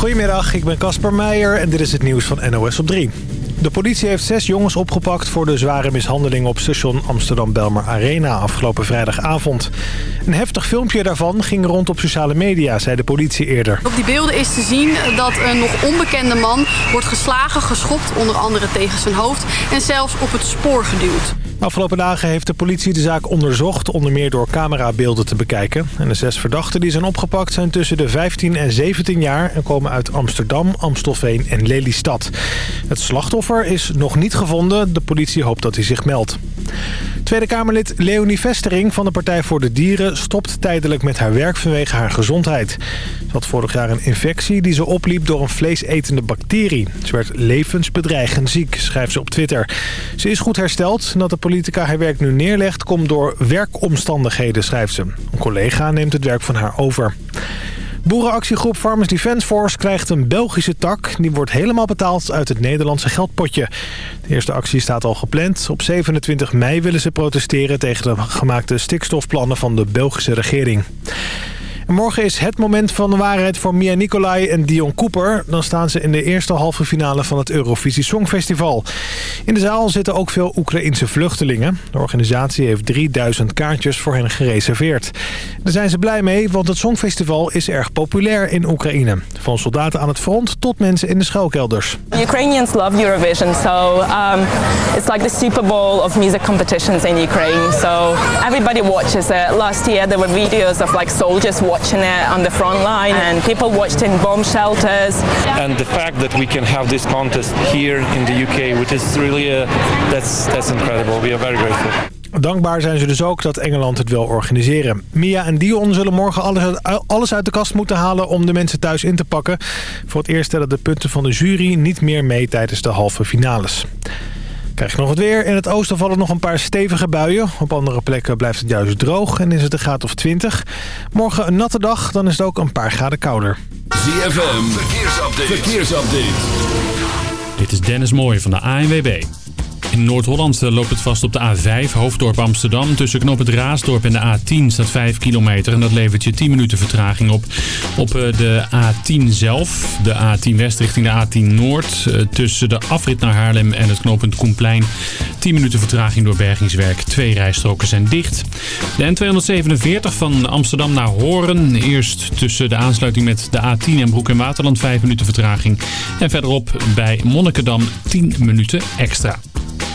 Goedemiddag, ik ben Casper Meijer en dit is het nieuws van NOS op 3. De politie heeft zes jongens opgepakt voor de zware mishandeling op station Amsterdam-Belmer Arena afgelopen vrijdagavond. Een heftig filmpje daarvan ging rond op sociale media, zei de politie eerder. Op die beelden is te zien dat een nog onbekende man wordt geslagen, geschopt, onder andere tegen zijn hoofd en zelfs op het spoor geduwd. Afgelopen dagen heeft de politie de zaak onderzocht, onder meer door camerabeelden te bekijken. En de zes verdachten die zijn opgepakt zijn tussen de 15 en 17 jaar en komen uit Amsterdam, Amstelveen en Lelystad. Het slachtoffer is nog niet gevonden. De politie hoopt dat hij zich meldt. Tweede Kamerlid Leonie Vestering van de Partij voor de Dieren stopt tijdelijk met haar werk vanwege haar gezondheid. Ze had vorig jaar een infectie die ze opliep door een vleesetende bacterie. Ze werd levensbedreigend ziek, schrijft ze op Twitter. Ze is goed hersteld dat de politica haar werk nu neerlegt komt door werkomstandigheden, schrijft ze. Een collega neemt het werk van haar over. Boerenactiegroep Farmers Defence Force krijgt een Belgische tak. Die wordt helemaal betaald uit het Nederlandse geldpotje. De eerste actie staat al gepland. Op 27 mei willen ze protesteren tegen de gemaakte stikstofplannen van de Belgische regering. Morgen is het moment van de waarheid voor Mia Nicolai en Dion Cooper. Dan staan ze in de eerste halve finale van het Eurovisie Songfestival. In de zaal zitten ook veel Oekraïense vluchtelingen. De organisatie heeft 3000 kaartjes voor hen gereserveerd. Daar zijn ze blij mee, want het Songfestival is erg populair in Oekraïne. Van soldaten aan het front tot mensen in de schuilkelders. Ukrainians love Eurovision, so um, it's like the Super Bowl of music competitions in Ukraine. So everybody watches it. Last year there were videos of like soldiers watching watching it on the front line and people watched in bomb shelters. And the fact that we can have this contest here in the UK, which is really, a, that's, that's incredible. We are very grateful. Dankbaar zijn ze dus ook dat Engeland het wil organiseren. Mia en Dion zullen morgen alles uit, alles uit de kast moeten halen om de mensen thuis in te pakken. Voor het eerst tellen de punten van de jury niet meer mee tijdens de halve finales. Krijg je nog het weer. In het oosten vallen nog een paar stevige buien. Op andere plekken blijft het juist droog en is het een graad of 20. Morgen een natte dag, dan is het ook een paar graden kouder. ZFM, verkeersupdate. verkeersupdate. Dit is Dennis Mooij van de ANWB. In Noord-Holland eh, loopt het vast op de A5, hoofddorp Amsterdam. Tussen knop het Raasdorp en de A10 staat 5 kilometer. En dat levert je 10 minuten vertraging op. Op eh, de A10 zelf, de A10 West richting de A10 Noord. Eh, tussen de afrit naar Haarlem en het knooppunt Koenplein. 10 minuten vertraging door bergingswerk. Twee rijstroken zijn dicht. De N247 van Amsterdam naar Horen. Eerst tussen de aansluiting met de A10 en Broek en Waterland 5 minuten vertraging. En verderop bij Monnikendam 10 minuten extra.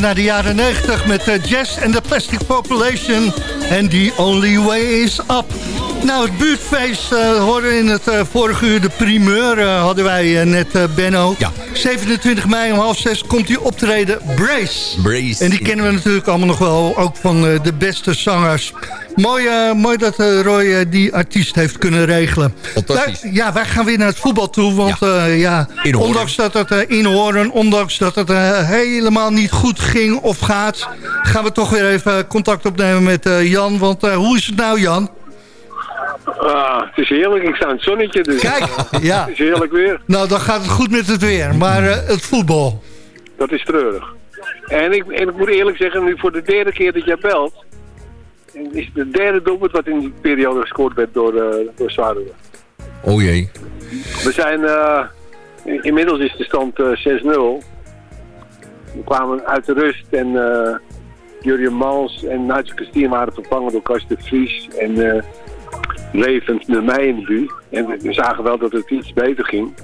Naar de jaren 90 met Jazz and the Plastic Population. And the only way is up. Nou, het buurtfeest uh, hoorden in het uh, vorige uur de primeur uh, hadden wij net Benno. Ja. 27 mei om half zes komt die optreden Brace. Brace. En die kennen we natuurlijk allemaal nog wel, ook van de beste zangers. Mooi, mooi dat Roy die artiest heeft kunnen regelen. Fantastisch. Daar, ja, wij gaan weer naar het voetbal toe, want ja, ja ondanks dat het inhoren, ondanks dat het helemaal niet goed ging of gaat, gaan we toch weer even contact opnemen met Jan. Want hoe is het nou Jan? Ah, het is heerlijk. Ik sta in het zonnetje. Dus Kijk, ja. Het is heerlijk weer. Nou, dan gaat het goed met het weer. Maar uh, het voetbal? Dat is treurig. En ik, en ik moet eerlijk zeggen, nu voor de derde keer dat jij belt... is het de derde doelpunt wat in die periode gescoord werd door, uh, door Zwaardoor. Oh jee. We zijn... Uh, inmiddels is de stand 6-0. We kwamen uit de rust en... Uh, Jurjen Mals en Nigel Christine waren vervangen door Kast de Vries. En levend met mij in de buurt. En we zagen wel dat het iets beter ging.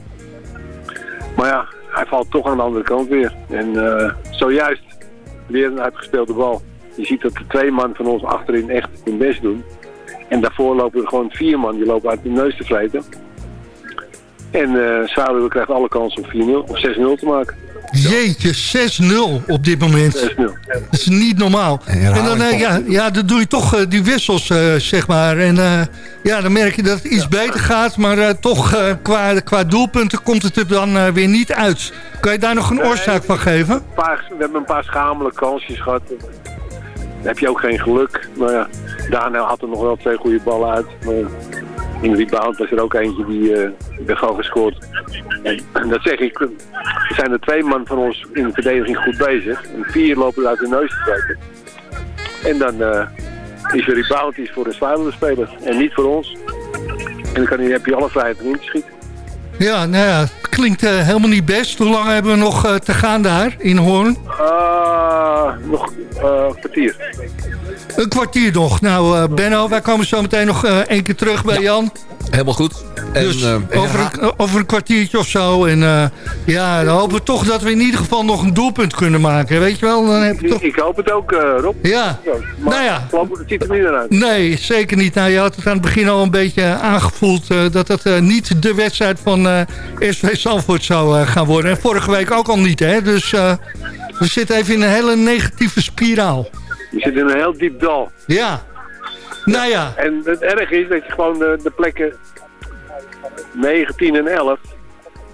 Maar ja, hij valt toch aan de andere kant weer. En uh, zojuist weer een uitgespeelde bal. Je ziet dat de twee man van ons achterin echt hun best doen. En daarvoor lopen er gewoon vier man, die lopen uit de neus te vreten. En uh, krijgt alle kans om 4-0 of 6-0 te maken. Jeetje, 6-0 op dit moment. 6-0. Dat is niet normaal. En, dan, uh, ja, ja, dan doe je toch uh, die wissels, uh, zeg maar. En ja, dan merk je dat het iets ja. beter gaat. Maar toch, qua, qua doelpunten komt het er dan weer niet uit. Kan je daar nog een oorzaak van geven? Een paar, we hebben een paar schamele kansjes gehad. Heb je ook geen geluk. Maar ja, daarna had er nog wel twee goede ballen uit. Maar in de rebound was er ook eentje die uh, werd gewoon gescoord. En dat zeg ik, er zijn er twee man van ons in de verdediging goed bezig. En vier lopen uit de neus te kijken. En dan uh, is de rebound voor een zwaardere speler en niet voor ons. En dan kan heb je alle vrijheid om in te schieten. Ja, nou ja, het klinkt uh, helemaal niet best. Hoe lang hebben we nog uh, te gaan daar in Hoorn? Uh, nog een kwartier. Een kwartier nog. Nou, Benno, wij komen zo meteen nog één keer terug bij ja. Jan. Helemaal goed. En, dus uh, over, ja. een, over een kwartiertje of zo. En uh, ja, dan hopen we toch dat we in ieder geval nog een doelpunt kunnen maken. Weet je wel? Dan heb je toch... Ik hoop het ook, uh, Rob. Ja. ja maar nou ja. het ziet er niet uit. Nee, zeker niet. Nou, je had het aan het begin al een beetje aangevoeld... dat het niet de wedstrijd van SV Zandvoort zou gaan worden. En vorige week ook al niet, hè. Dus we zitten even in een hele negatieve spiraal. Je zit in een heel diep dal. Ja. Nou ja. En het erg is dat je gewoon de, de plekken 9, 10 en 11,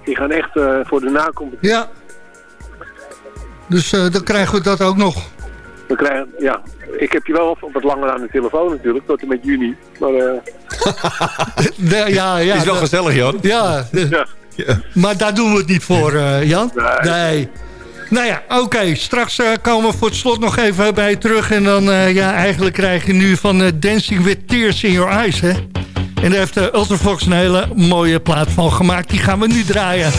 die gaan echt voor de nacompetitie. Ja. Dus dan krijgen we dat ook nog. We krijgen, ja. Ik heb je wel wat langer aan de telefoon natuurlijk, tot en met juni. Maar, uh... de, ja, ja. Is wel gezellig, Jan. Ja. ja. ja. Maar daar doen we het niet voor, Jan. Nee. nee. Nou ja, oké. Okay. Straks uh, komen we voor het slot nog even bij je terug. En dan, uh, ja, eigenlijk krijg je nu van uh, Dancing with Tears in Your Eyes, hè. En daar heeft Ultrafox een hele mooie plaat van gemaakt. Die gaan we nu draaien.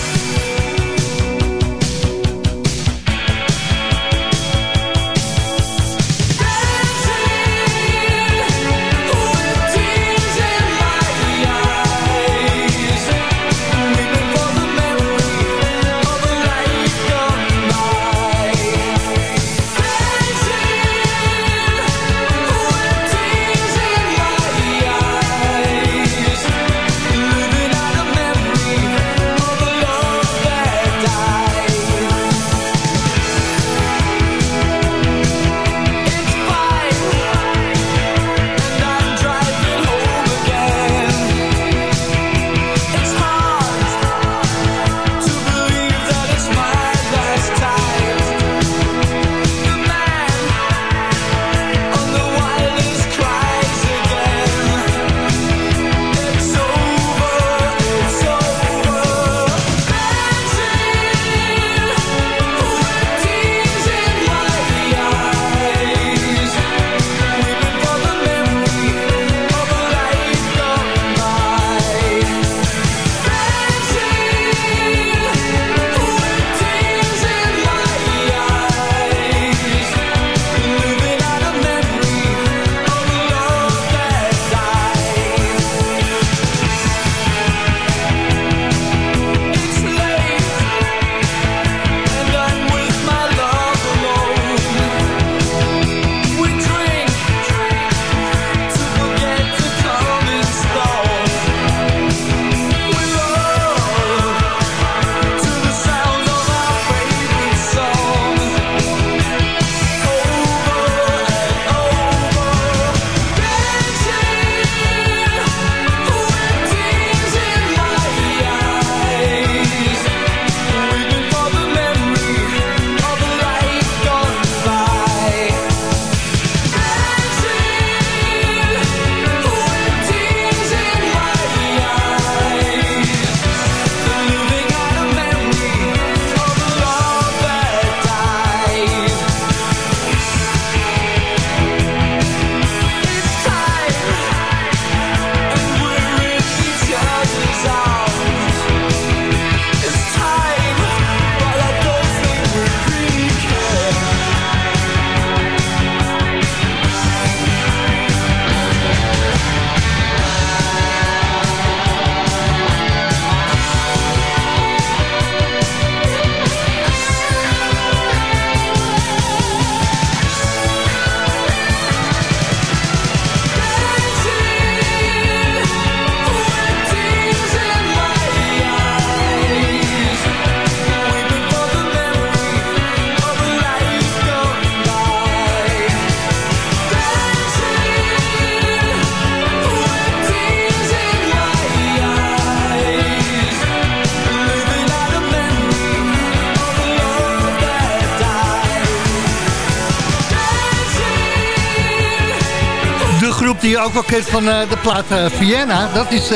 Ook wel kent van de plaat Vienna. Dat is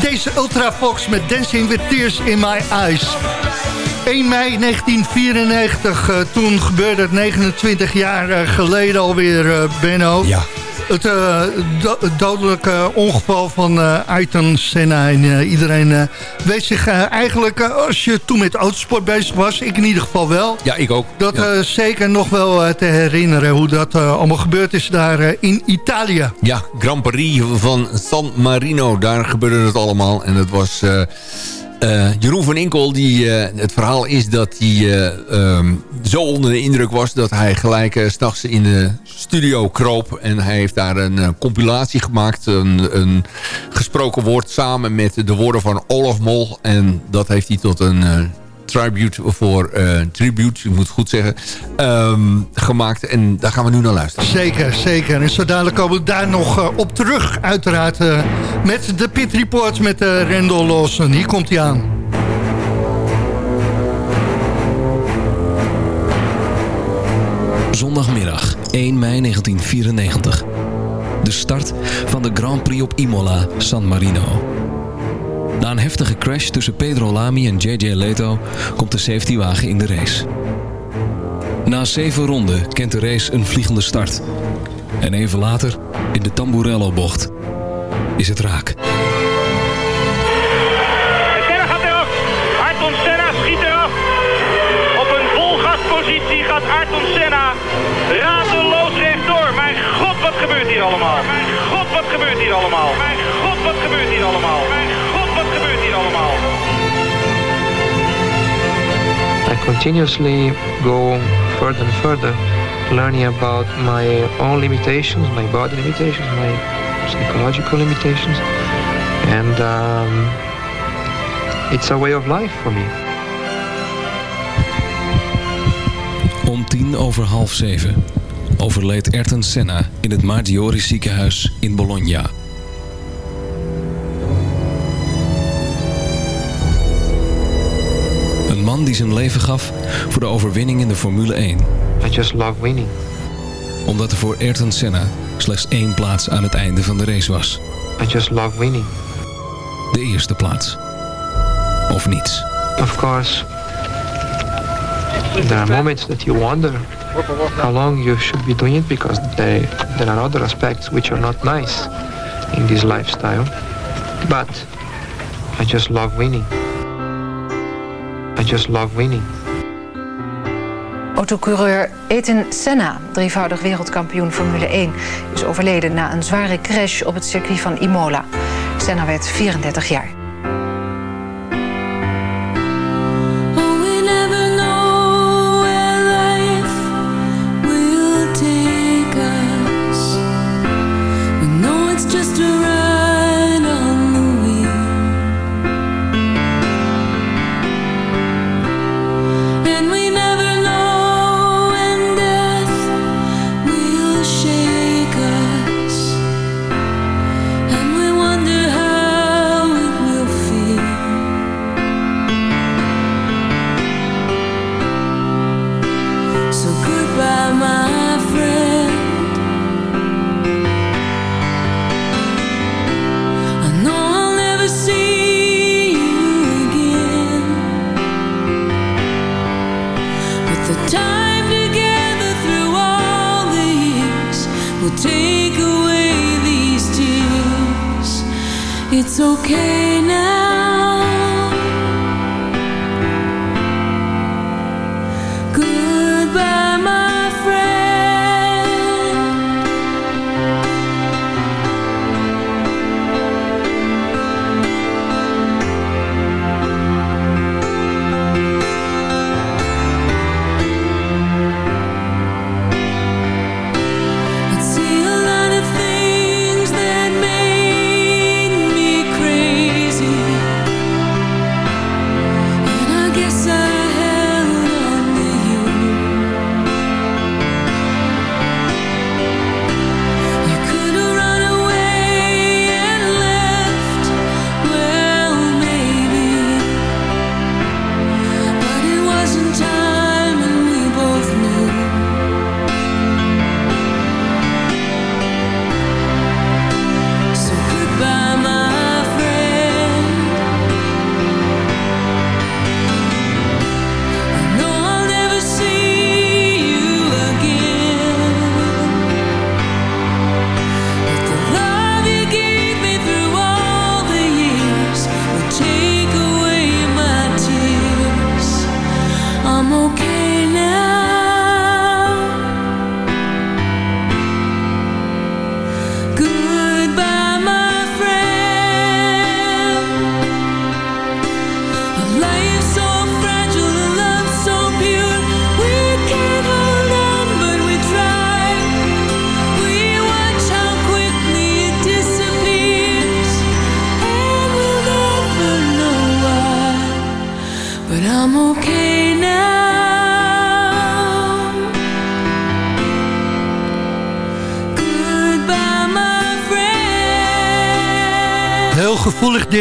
deze Ultravox met Dancing with Tears in My Eyes. 1 mei 1994, toen gebeurde het 29 jaar geleden alweer, Benno. Ja het, uh, dodelijke ongeval van uh, Ayrton Senna. En uh, iedereen weet zich eigenlijk, als je toen met autosport bezig was... ik in ieder geval wel. Ja, ik ook. Dat zeker nog wel te herinneren hoe dat allemaal gebeurd is daar in Italië. Ja, Grand Prix van San Marino, daar gebeurde het allemaal. En dat was... Uh, Jeroen van Inkel, die, uh, het verhaal is dat hij uh, um, zo onder de indruk was... dat hij gelijk uh, s'nachts in de studio kroop. En hij heeft daar een compilatie gemaakt. Een, een, gesproken woord samen met de woorden van Olaf Mol. En dat heeft hij tot een tribute voor uh, tribute, ik moet het goed zeggen, um, gemaakt. En daar gaan we nu naar luisteren. Zeker, zeker. En zo dadelijk komen we daar nog uh, op terug, uiteraard, uh, met de Pit Report met uh, Rendel Lawson. Hier komt hij aan. Zondagmiddag, 1 mei 1994. De start van de Grand Prix op Imola, San Marino. Na een heftige crash tussen Pedro Lamy en JJ Leto komt de safetywagen in de race. Na zeven ronden kent de race een vliegende start. En even later, in de Tamburello-bocht, is het raak. Senna gaat eraf. Ayrton Senna schiet eraf. Op een volgaspositie gaat Ayrton Senna radeloos rechtdoor. Mijn god, wat gebeurt hier allemaal? Mijn god, wat gebeurt hier allemaal? Mijn god, wat gebeurt hier allemaal? I continuously go further and further, learning about my own limitations, my body limitations, my psychological limitations, and um, it's a way of life for me. Om tien over half zeven overleed Ayrton Senna in het Maggiore ziekenhuis in Bologna. Die zijn leven gaf voor de overwinning in de Formule 1. I just love winning. Omdat er voor Ayrton Senna slechts één plaats aan het einde van de race was. I just love winning. De eerste plaats. Of niets. Of course, there are moments that you wonder how long you should be doing it because they, there are other aspects which are not nice in this lifestyle. But I just love winning. I just winning. Autocoureur Eten Senna, drievoudig wereldkampioen Formule 1... is overleden na een zware crash op het circuit van Imola. Senna werd 34 jaar.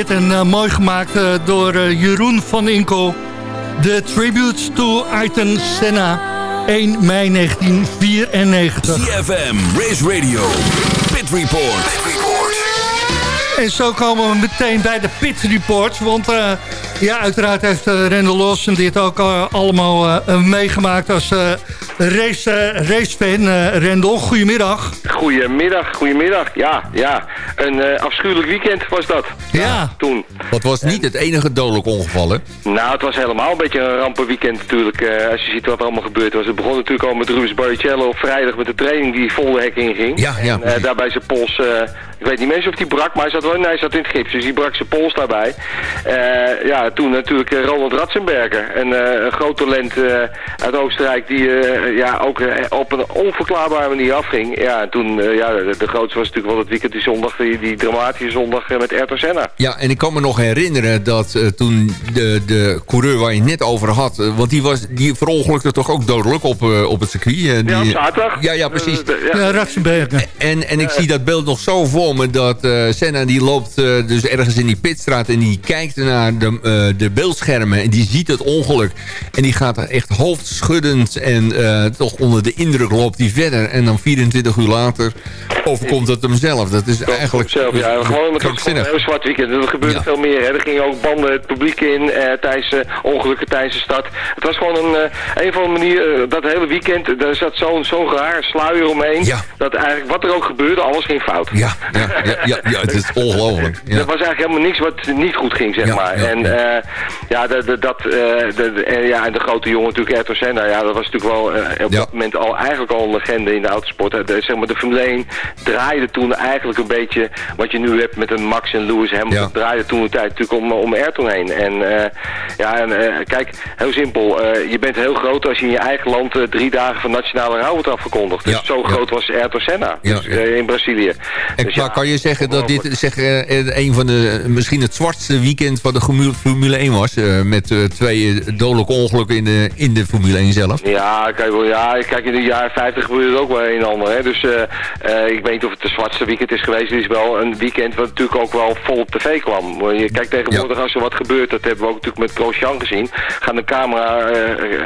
Dit en eh, mooi gemaakt eh, door eh, Jeroen van Inkel. De Tributes to Ayrton Senna, 1 mei 1994. CFM, Race Radio, Pit Report. En zo komen we meteen bij de Pit Report. Want uh, ja, uiteraard heeft uh, Rendel Lawson dit ook uh, allemaal meegemaakt als race, racefan. Rendel, goedemiddag. Goedemiddag, goedemiddag. Ja, ja. Een afschuwelijk weekend was dat. Ja. Toen. Dat was niet het enige dodelijk ongeval, hè? Nou, het was helemaal een beetje een rampenweekend natuurlijk. als je ziet wat er allemaal gebeurd was. Het begon natuurlijk al met Rubens Barrichello op vrijdag met de training die vol de hek inging. Ja, ja. En daarbij zijn pols... ik weet niet meer of die brak, maar hij zat wel nee, hij zat in het gips, dus die brak zijn pols daarbij. Uh, ja, toen natuurlijk Roland Ratzenberger, een, uh, een groot talent uh, uit Oostenrijk, die ja, ook op een onverklaarbare manier afging. Ja, en toen, ja, de, de, grootste was natuurlijk wel het weekend die zondag, die, die dramatische zondag met Ayrton Senna. Ja, en ik kan me nog herinneren dat toen de, de coureur waar je het net over had, want die, was, die verongelukte toch ook dodelijk op, op het circuit? Die, ja, op zaterdag. Ja, ja, precies. ja, ja Ratzenberger. En, en ik zie dat beeld nog zo voor dat Senna die loopt uh, dus ergens in die pitstraat en die kijkt naar de, uh, de beeldschermen en die ziet het ongeluk. En die gaat er echt hoofdschuddend en uh, toch onder de indruk loopt die verder. En dan 24 uur later overkomt het hem zelf. Dat is eigenlijk... Zelf, ja. Gewoon met een heel zwart weekend. Er gebeurde ja. veel meer. Hè. Er gingen ook banden het publiek in tijdens ongelukken tijdens de stad. Het was gewoon een, een van de manieren, dat hele weekend, daar zat zo'n zo'n raar sluier omheen. Ja. Dat eigenlijk wat er ook gebeurde, alles ging fout. Ja, ja, ja, ja, ja het is ongelooflijk. Er was eigenlijk helemaal niks wat niet goed ging, zeg maar. en ja. eh, dat, eh, ja, en de grote jongen natuurlijk, Ayrton Senna, ja, dat was natuurlijk wel eh, op dat moment al eigenlijk al een legende in de autosport. De, zeg maar, de Formule 1 draaide toen eigenlijk een beetje wat je nu hebt met een Max en Lewis Hamilton, draaide toen de tijd natuurlijk om, om Ayrton heen. En ja, en, kijk, heel simpel, je bent heel groot als je in je eigen land drie dagen van nationale rouw wordt afgekondigd. Dus zo groot was Ayrton Senna dus, in Brazilië. Ja, kan je zeggen dat dit zeg, eh, een van de, misschien het zwartste weekend van de Formu- Formule 1 was? eh, met eh, twee dodelijke ongelukken in de, in de Formule 1 zelf? Ja, kijk, ja, kijk, in de jaren 50 gebeurde er ook wel een en ander. Hè. Dus ik weet niet of het de zwartste weekend is geweest. Het is wel een weekend wat natuurlijk ook wel vol op tv kwam. Je kijkt tegenwoordig als er wat gebeurt, dat hebben we ook natuurlijk met Grosjean gezien. Gaat de camera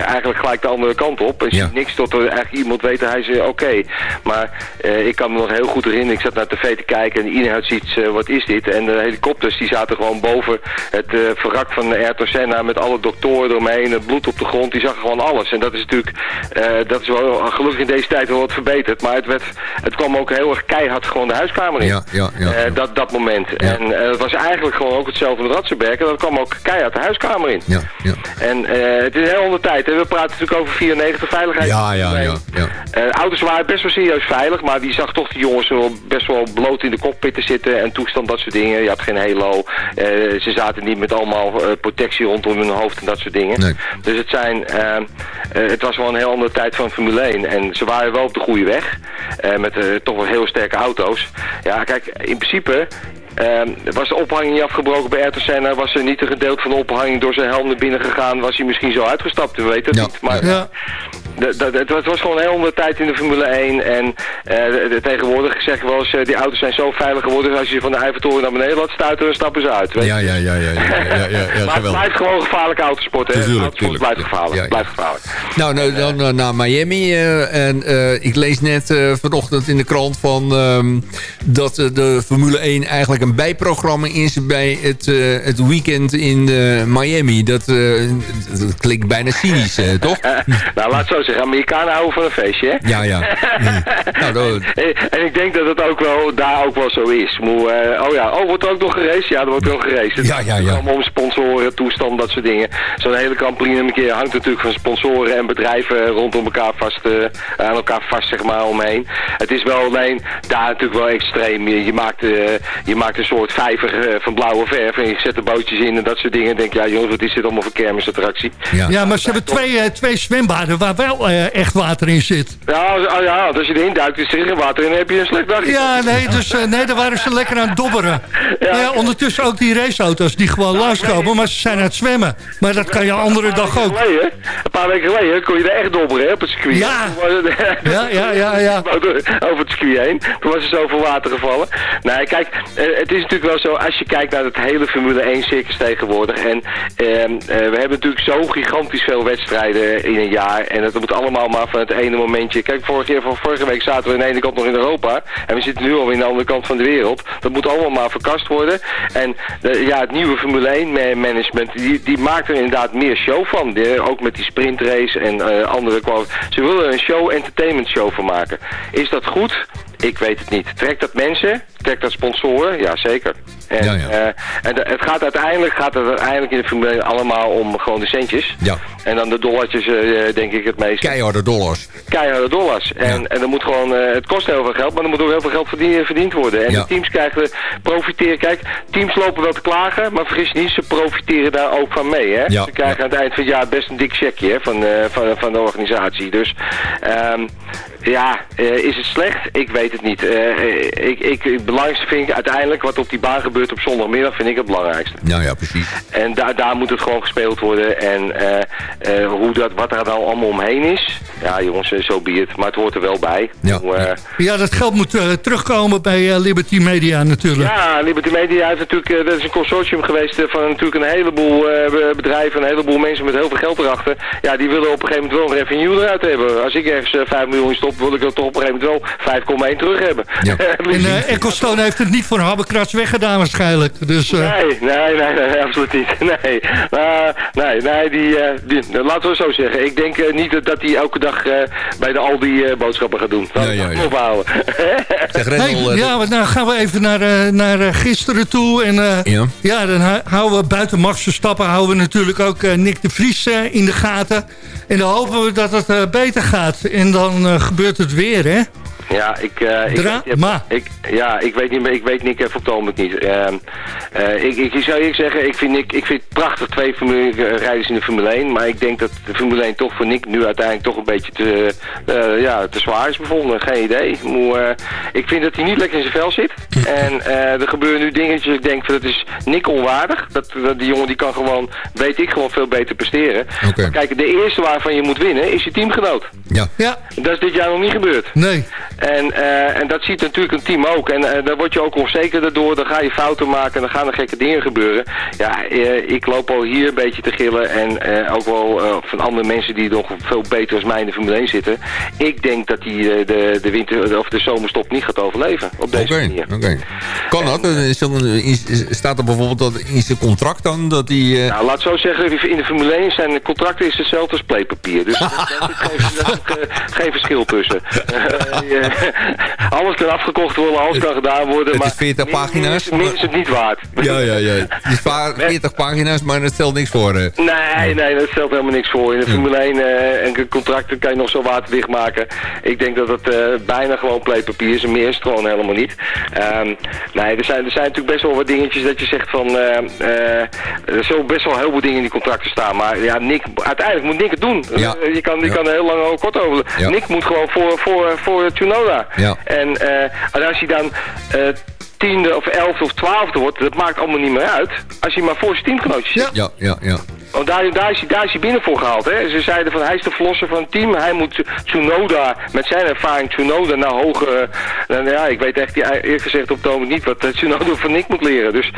eigenlijk gelijk de andere kant op. En ziet niks tot er eigenlijk iemand weet dat hij eh, oké. Maar ik kan me nog heel goed herinneren, ik zat naar tv te kijken en iedereen had zoiets, eh, wat is dit? En de helikopters die zaten gewoon boven het eh verrak van Ayrton Senna met alle doktoren eromheen, het bloed op de grond, die zag gewoon alles. En dat is natuurlijk, eh, dat is wel gelukkig in deze tijd wel wat verbeterd. Maar het, werd, het kwam ook heel erg keihard gewoon de huiskamer in. Ja, ja, ja. Dat, dat moment. En het was eigenlijk gewoon ook hetzelfde met Ratzenberg. En dat kwam ook keihard de huiskamer in. Ja, ja. En het is een heel andere tijd. Hè. We praten natuurlijk over 94 veiligheid. Ja, ja, ja. ja. Auto's waren best wel serieus veilig, maar die zag toch die jongens wel best wel bloot in de cockpit te zitten en toestand, dat soort dingen. Je had geen halo. Eh, ze zaten niet met allemaal eh, protectie rondom hun hoofd en dat soort dingen. Nee. Dus het, zijn, eh, eh, het was wel een heel andere tijd van Formule 1. En ze waren wel op de goede weg. eh, met eh, toch wel heel sterke auto's. Ja, kijk, in principe... ehm, was de ophanging niet afgebroken bij Ayrton Senna? Was er niet een gedeelte van de ophanging door zijn helm naar binnen gegaan? Was hij misschien zo uitgestapt? We weten het niet. Maar Ja het was gewoon een hele tijd in de Formule 1. En eh, tegenwoordig zeg ik wel eens, eh, die auto's zijn zo veilig geworden... Als je van de Eiffeltoren naar beneden laat stuiten, dan stappen ze uit. Weet ja, ja, ja, ja, ja, ja, ja, Maar het blijft gewoon gevaarlijke autosport. Hè? Het blijft gevaarlijk. Blijft gevaarlijk. Nou, nou eh, dan naar Miami. En ik lees net vanochtend in de krant van... Ehm, dat de Formule 1 eigenlijk een bijprogramma is bij het, het weekend in Miami. Dat, dat, klinkt bijna cynisch, toch? nou, laat zo zeggen. Amerikanen houden van een feestje, hè? Ja, ja. Nou, dat- en, en ik denk dat het ook wel, daar ook wel zo is. Moe, eh, oh ja, oh, wordt er ook nog geraced? Ja, er wordt nog geraced. Ja, ja, ja. allemaal om sponsoren, toestand, dat soort dingen. Zo'n hele Prix een keer hangt natuurlijk van sponsoren en bedrijven rondom elkaar vast, eh, aan elkaar vast, zeg maar, omheen. Het is wel alleen daar natuurlijk wel extreem. Je, je, maakt, eh, je maakt een soort vijver van blauwe verf en je zet er bootjes in en dat soort dingen. En denk je, ja jongens, wat is dit allemaal voor kermisattractie? Ja, maar ze hebben twee, twee zwembaden waar wel wel eh, echt water in zit. Ja, als, ah, ja, als je erin duikt, is er geen water dan heb je een slecht dagje. Ja, nee, dus eh, nee, daar waren ze lekker aan het dobberen. Ja. ja, ondertussen ook die raceauto's die gewoon langskomen, maar ze zijn aan het zwemmen. Maar dat kan je andere dag ook. Geleden, een paar weken geleden kon je er echt dobberen hè, op het circuit. Ja. ja, ja, ja, ja. Over het circuit heen. Toen was er zoveel water gevallen. Nee, kijk, het is natuurlijk wel zo, als je kijkt naar het hele Formule 1 circus tegenwoordig. En ehm, we hebben natuurlijk zo gigantisch veel wedstrijden in een jaar. En het allemaal maar van het ene momentje. Kijk, vorige, vorige week zaten we aan de ene kant nog in Europa. En we zitten nu alweer aan de andere kant van de wereld. Dat moet allemaal maar verkast worden. En de, ja, het nieuwe Formule 1 management, die, die maakt er inderdaad meer show van. De, ook met die sprintrace en uh, andere Ze willen een show, entertainment show van maken. Is dat goed? Ik weet het niet. Trekt dat mensen? Trekt dat sponsoren? Ja, zeker. En, ja, ja. Uh, en het gaat uiteindelijk, gaat het uiteindelijk in de Formule allemaal om gewoon de centjes. Ja. En dan de dollartjes, uh, denk ik het meest. Keiharde dollars. Keiharde dollars. En, ja. en dan moet gewoon, het kost heel veel geld, maar er moet ook heel veel geld verdiend, verdiend worden. En de teams krijgen, profiteren. Kijk, teams lopen wel te klagen, maar vergis niet, ze profiteren daar ook van mee. Hè? Ze krijgen aan het eind van het jaar best een dik checkje hè, van, van, van de organisatie. Dus um, ja, is het slecht? Ik weet het niet. ik, ik, het belangrijkste vind ik uiteindelijk wat op die baan gebeurt op zondagmiddag, vind ik het belangrijkste. Nou ja, precies. En daar, daar moet het gewoon gespeeld worden. En uh, hoe dat, wat er nou allemaal omheen is, ja jongens, zo so be it. Maar het hoort er wel bij. Ja, hoe, uh, ja dat geld moet uh, terugkomen bij Liberty Media natuurlijk. Ja, Liberty Media heeft natuurlijk, dat is een consortium geweest van natuurlijk een heleboel bedrijven, een heleboel mensen met heel veel geld erachter. Ja, die willen op een gegeven moment wel een revenue eruit hebben. Als ik ergens 5 miljoen stop, wil ik er toch op een gegeven moment wel 5,1 terug hebben. Ja. en Ecclestone heeft het niet voor een habbekrats weggedaan waarschijnlijk. Dus, nee, nee, nee, nee, absoluut niet. Nee, nee, nee, die, die, laten we zo zeggen. Ik denk uh, niet dat, hij elke dag uh, bij de Aldi uh, boodschappen gaat doen. Dat ja, ja, ja. ophouden. zeg, Rendel, hey, ja, nou gaan we even naar, naar gisteren toe. En ja. ja, dan houden we buiten Max Verstappen houden we natuurlijk ook Nick de Vries in de gaten. En dan hopen we dat het beter gaat. En dan gebeurt het weer, hè? Ja, ik, uh, ik, Drama. ik, ja, ik weet niet, ik weet Nick even op het ogenblik niet. Uh, uh, ik, ik, zou eerlijk zeggen, ik vind, Nick, ik vind het prachtig twee formule, rijders in de Formule 1. Maar ik denk dat de Formule 1 toch voor Nick nu uiteindelijk toch een beetje te, ja, te zwaar is bevonden. Geen idee. Ik vind dat hij niet lekker in zijn vel zit. En er gebeuren nu dingetjes, ik denk dat is Nick onwaardig. Dat, dat, die jongen die kan gewoon, weet ik, gewoon veel beter presteren. Okay. Kijk, de eerste waarvan je moet winnen is je teamgenoot. Ja. ja. Dat is dit jaar nog niet gebeurd. Nee. En, uh, en dat ziet natuurlijk een team ook. En uh, daar word je ook onzekerder door. Dan ga je fouten maken en dan gaan er gekke dingen gebeuren. Ja, uh, ik loop al hier een beetje te gillen. En ook wel van andere mensen die nog veel beter als mij in de Formule 1 zitten. Ik denk dat hij de, de winter of de zomerstop niet gaat overleven. Op deze okay, manier. Okay. Kan dat? Staat er bijvoorbeeld dat in zijn contract dan? Dat hij, Nou, laat zo zeggen. In de Formule 1 zijn contracten is hetzelfde als playpapier. Dus daar zit geen verschil tussen. alles kan afgekocht worden, alles kan gedaan worden. Het maar is 40 pagina's. Min is het niet waard. Ja, ja, ja. Het is 40 pagina's, maar dat stelt niks voor. Uh. Nee, nee, dat stelt helemaal niks voor. In de Formule 1 uh, en contracten kan je nog zo waterdicht maken. Ik denk dat het uh, bijna gewoon playpapier is. En meer is het gewoon helemaal niet. Um, nee, er zijn, er zijn natuurlijk best wel wat dingetjes dat je zegt van... er zullen best wel heel veel dingen in die contracten staan. Maar ja, Nick, uiteindelijk moet Nick het doen. Ja. je kan, je ja. kan er heel lang over kort over. Nick moet gewoon voor, voor, voor Ja. En, uh, en als hij dan uh, tiende of elfde of twaalfde wordt, dat maakt allemaal niet meer uit. Als hij maar voor zijn teamgenootjes zit. Ja, ja, ja. Want daar, daar, is hij, daar is hij binnen voor gehaald. Hè? Ze zeiden van hij is de verlosser van het team. Hij moet Tsunoda, met zijn ervaring Tsunoda naar hoge... Uh, ja, ik weet echt eerlijk gezegd op het moment niet wat Tsunoda van Nick moet leren. Dus...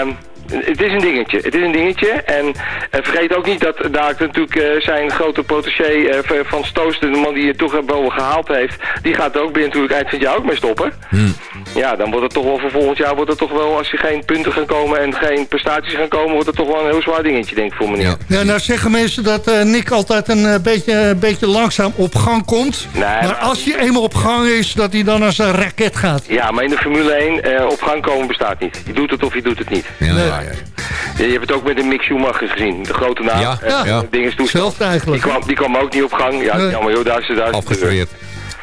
Um, het is een dingetje. Het is een dingetje. En uh, vergeet ook niet dat daar natuurlijk uh, zijn grote protégé uh, van Stoos, de man die het toch wel gehaald heeft, die gaat er ook binnen natuurlijk eind van het jaar ook mee stoppen. Hmm. Ja, dan wordt het toch wel voor volgend jaar, wordt het toch wel, als er geen punten gaan komen en geen prestaties gaan komen, wordt het toch wel een heel zwaar dingetje, denk ik, voor meneer. Ja, ja nou zeggen mensen dat Nick altijd een beetje, een beetje langzaam op gang komt. Nee, maar, maar als hij eenmaal op gang is, dat hij dan als een raket gaat. Ja, maar in de Formule 1 op gang komen bestaat niet. Je doet het of je doet het niet. Ja, nee. Ja, je hebt het ook met de Mick Schumacher gezien. De grote naam. Ja, uh, ja. Hetzelfde eigenlijk. Die kwam, die kwam ook niet op gang. Ja, Nee. jammer joh, daar is, daar is Afgestudeerd.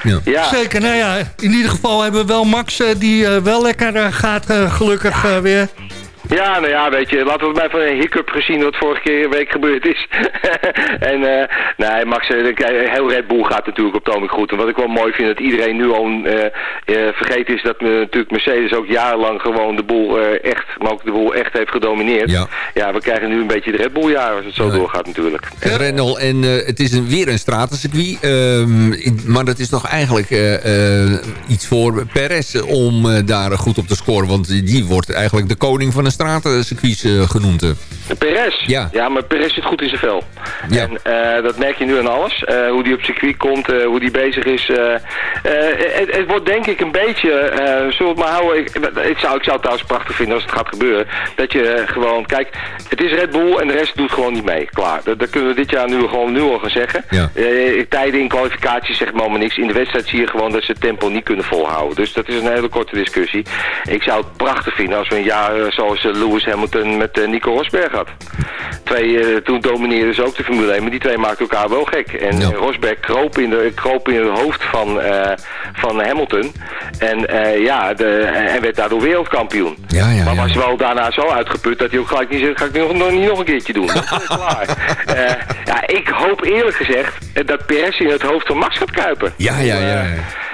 Ja. ja. Zeker, nou ja, in ieder geval hebben we wel Max eh, die uh, wel lekker uh, gaat, uh, gelukkig weer. Ja, nou ja, weet je, laten we maar van een hiccup gezien wat vorige keer een week gebeurd is. en uh, nee, Max, heel Red Bull gaat natuurlijk op Tomik goed. En wat ik wel mooi vind, dat iedereen nu al uh, vergeten is dat natuurlijk Mercedes ook jarenlang gewoon de boel echt, maar ook de boel echt heeft gedomineerd. Ja. ja, we krijgen nu een beetje de Red Bull jaar als het zo doorgaat natuurlijk. Rendel, en het is een, weer een stratencircuit, ehm, maar dat is toch eigenlijk iets voor Perez om daar goed op te scoren. Want die wordt eigenlijk de koning van een stratencircuits uh, genoemd. Perez? Ja. ja, maar Perez zit goed in zijn vel. Ja. En uh, dat merk je nu aan alles. Hoe die op circuit komt, hoe die bezig is. Het, het, wordt denk ik een beetje, zullen we het maar houden. Ik, ik, zou, ik zou het trouwens prachtig vinden als het gaat gebeuren. Dat je gewoon, kijk, het is Red Bull en de rest doet gewoon niet mee. Klaar. Dat, dat kunnen we dit jaar nu gewoon nu al gaan zeggen. Ja. tijden in kwalificaties zeg maar maar niks. In de wedstrijd zie je gewoon dat ze het tempo niet kunnen volhouden. Dus dat is een hele korte discussie. Ik zou het prachtig vinden als we een jaar zoals Lewis Hamilton met uh, Nico Rosberg had. Twee, uh, toen domineerden ze ook de Formule 1, maar die twee maakten elkaar wel gek. En ja. Rosberg kroop in, de, kroop in het hoofd van, van Hamilton. En ja, de, en werd daardoor wereldkampioen. Ja, ja, maar was wel daarna zo uitgeput dat hij ook gelijk niet zegt, ga ik nog, nog, niet nog een keertje doen. dat is klaar. ja, ik hoop eerlijk gezegd dat Perez in het hoofd van Max gaat kuipen. Ja, ja, ja.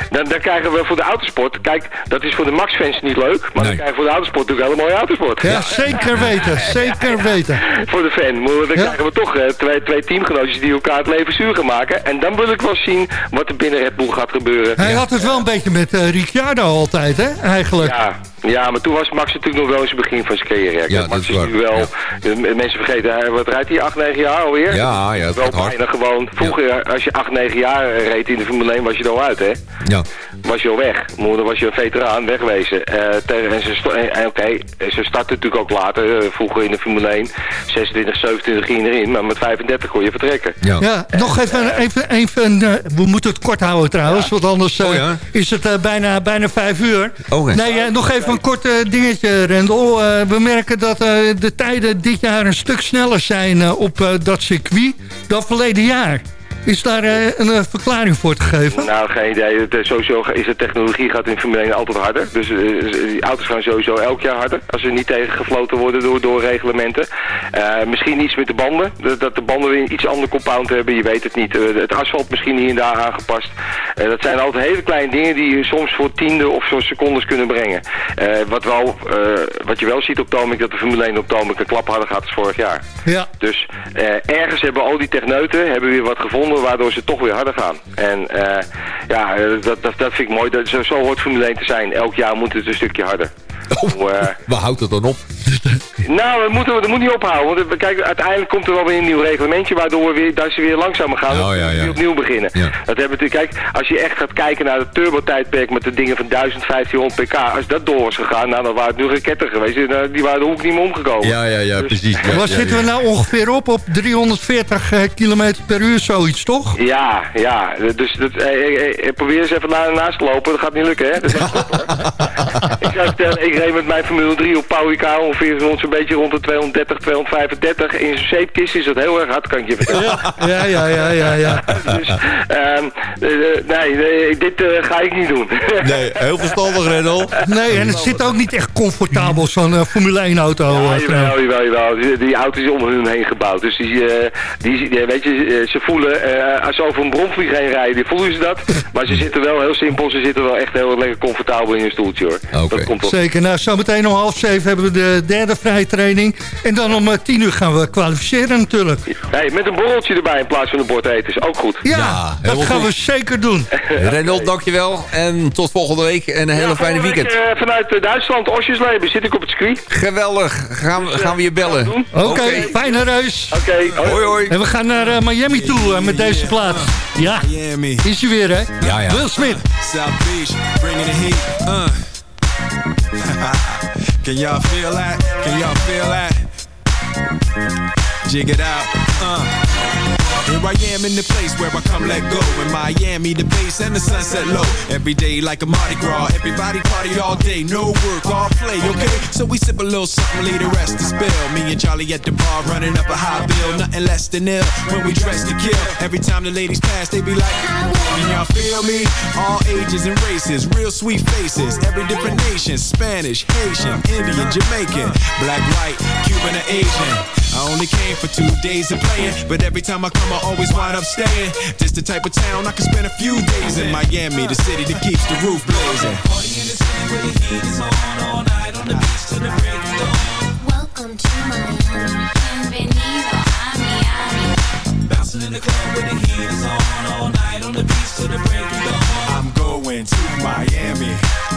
Dan, dan krijgen we voor de autosport, kijk, dat is voor de Max-fans niet leuk, maar dan krijgen we voor de autosport natuurlijk een hele mooie autosport. Ja, zeker weten, zeker weten. Voor de fan. Dan krijgen we toch uh, twee, twee teamgenootjes die elkaar het leven zuur gaan maken. En dan wil ik wel zien wat er binnen Red Bull gaat gebeuren. Hij had het wel een beetje met uh, Ricciardo altijd, hè, eigenlijk. Ja, ja, maar toen was Max natuurlijk nog wel eens het begin van zijn carrière. Ja, Max is, is nu wel, ja. mensen vergeten, wat rijdt hij, 8, 9 jaar alweer? Ja, ja, dat wel bijna gewoon. Vroeger, als je 8, 9 jaar reed in de Formule 1, was je er al uit, hè? Ja. Was je al weg. Dan was je een veteraan, wegwezen. Uh, en ze, en, okay, ze startte natuurlijk ook later, uh, vroeger in de Formule 1. 26, 27 ging erin, maar met 35 kon je vertrekken. Ja, ja nog even, uh, even, even we moeten het kort houden trouwens, ja. want anders oh, ja. is het bijna, bijna 5 uur. Oh, nee, nog even een kort dingetje, Rendel. we merken dat de tijden dit jaar een stuk sneller zijn op dat circuit dan verleden jaar. Is daar uh, een uh, verklaring voor te geven? Nou, geen idee. Het, uh, sowieso is de technologie gaat in Formule 1 altijd harder. Dus die auto's gaan sowieso elk jaar harder. Als ze niet tegengefloten worden door, door reglementen. misschien iets met de banden. Dat, dat de banden weer iets ander compound hebben. Je weet het niet. het asfalt misschien hier en daar aangepast. dat zijn altijd hele kleine dingen die je soms voor tiende of zo secondes kunnen brengen. wat, wel, wat je wel ziet op Tomic, dat de Formule 1 op Tomic een klap harder gaat als vorig jaar. Ja. Dus ergens hebben al die techneuten hebben weer wat gevonden waardoor ze toch weer harder gaan. En uh, ja, dat, dat, dat vind ik mooi. Dat, zo, zo hoort Formule 1 te zijn. Elk jaar moet het een stukje harder. Oh, uh, waar houdt het dan op? Nou, dat moet, dat moet niet ophouden. Want kijk, uiteindelijk komt er wel weer een nieuw reglementje... waardoor we weer, dat ze weer langzamer gaan oh, ja, ja. opnieuw beginnen. Ja. Dat hebben we, kijk, als je echt gaat kijken naar het turbo-tijdperk... met de dingen van 1500 pk... als dat door was gegaan, nou, dan waren het nu raketten geweest. Die waren de hoek niet meer omgekomen. Ja, ja, ja, dus, precies. Waar zitten we nou ongeveer op? Op 340 uh, km per uur, zoiets, toch? Ja, ja. Dus dat, eh, probeer eens even na, naast te lopen. Dat gaat niet lukken, hè? Dat ik, ga, ik reed met mijn Formule 3 op Pauwika ongeveer rond zo'n beetje rond de 230, 235. In zo'n zeepkist is dat heel erg hard, kan ik je vertellen. Ja, ja, ja, ja, ja. dus, um, nee, nee, dit uh, ga ik niet doen. nee, heel verstandig, Rendel. Nee, en het zit ook niet echt comfortabel, zo'n uh, Formule 1 auto. Ja, jawel, jawel, jawel. Die, die auto is om hun heen gebouwd. Dus die, uh, die, die weet je, ze voelen, als ze over een bromvlieg heen rijden, voelen ze dat. Maar ze zitten wel heel simpel, ze zitten wel echt heel lekker comfortabel in hun stoeltje hoor. Okay. Dat komt op. Zeker, nou zometeen om half zeven hebben we de derde vrije training. En dan om tien uur gaan we kwalificeren natuurlijk. Hey, met een borreltje erbij in plaats van een bord eten is ook goed. Ja, ja dat gaan goed. we zeker doen. Reynold, dankjewel. En tot volgende week en een hele fijne weekend. Week, uh, vanuit Duitsland, Osjesleben, zit ik op het circuit. Geweldig. Gaan, we, gaan we je bellen. Oké, okay, okay. fijne reis. Oké, okay, hoi hoi. En we gaan naar uh, Miami toe uh, met deze plaat. Ja, is je weer hè? Ja, ja. Will Smith. South Beach, bringing the heat. Can y'all feel that? Can y'all feel that? Jig it out. Uh. Here I am in the place where I come let go. In Miami, the base and the sunset low. Every day like a Mardi Gras. Everybody party all day. No work, all play, okay? So we sip a little something, leave the rest to spill. Me and Charlie at the bar running up a high bill, nothing less than ill. When we dress to kill, every time the ladies pass, they be like, Can y'all feel me? All ages and races, real sweet faces, every different nation, Spanish, Haitian, Indian, Jamaican, black, white, Cuban, or Asian. I only came for two days of playing, but every time I come, I always wind up staying. This the type of town I can spend a few days in. Miami, the city that keeps the roof blazing. Party in the city where the heat is on all night on the beach till the break of dawn. Welcome to Miami. Bienvenido a Miami. Bouncing in the club where the heat is on all night on the beach till the break of dawn. I'm going to Miami.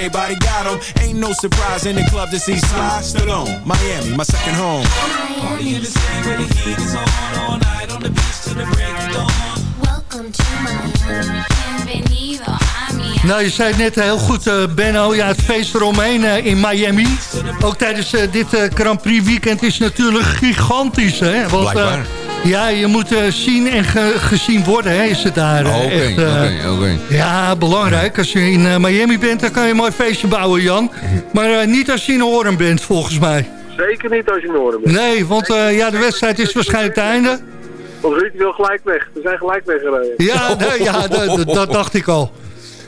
everybody got them. Ain't no surprise in the club to see Sly Stallone. Miami, my second home. Party in the city where the heat is on all night on the beach till the break of dawn. Welcome to Miami. Bienvenido a Miami. Nou, je zei het net heel goed, eh, Benno. Ja, het feest eromheen eh, in Miami. Ook tijdens eh, dit eh, Grand Prix weekend is natuurlijk gigantisch. Hè? Want, Blijkbaar. Ja, je moet eh, zien en ge- gezien worden, hè, is het daar. eh, Oké, eh, oké, oké. Ja, belangrijk. Als je in Miami bent, dan kan je een mooi feestje bouwen, Jan. Maar eh, niet als je in Hoorn bent, volgens mij. Zeker niet als je in orde bent. Nee, want eh, ja, de wedstrijd is waarschijnlijk te einde. Want Ruud wil gelijk weg. We zijn gelijk weggereden. Ja, nee, ja dat, dacht ik al.